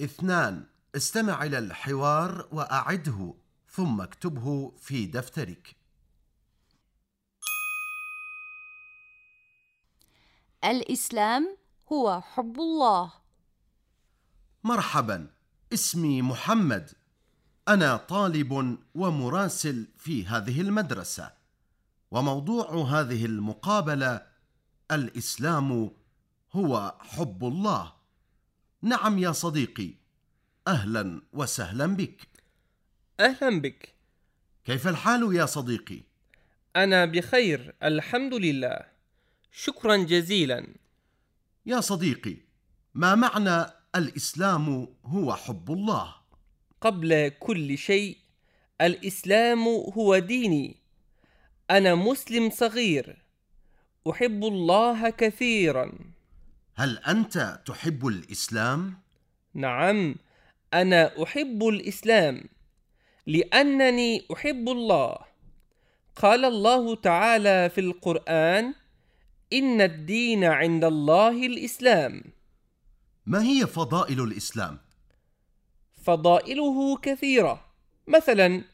اثنان استمع إلى الحوار وأعده ثم اكتبه في دفترك. الإسلام هو حب الله. مرحبا اسمي محمد. أنا طالب ومراسل في هذه المدرسة. وموضوع هذه المقابلة الإسلام هو حب الله. نعم يا صديقي أهلا وسهلا بك. أهلا بك. كيف الحال يا صديقي؟ أنا بخير الحمد لله. شكرا جزيلا. يا صديقي ما معنى الإسلام هو حب الله؟ قبل كل شيء الإسلام هو ديني. أنا مسلم صغير. أحب الله كثيرا. هل أنت تحب الإسلام؟ نعم أنا أحب الإسلام لأنني أحب الله قال الله تعالى في القرآن إن الدين عند الله الإسلام ما هي فضائل الإسلام؟ فضائله كثيرة مثلا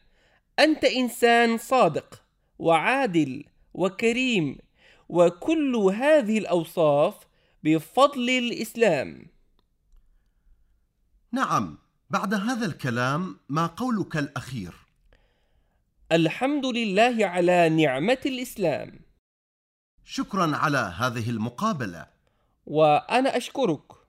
أنت إنسان صادق وعادل وكريم وكل هذه الأوصاف بفضل الإسلام. نعم بعد هذا الكلام ما قولك الأخير؟ الحمد لله على نعمة الإسلام. شكرا على هذه المقابلة. وأنا أشكرك.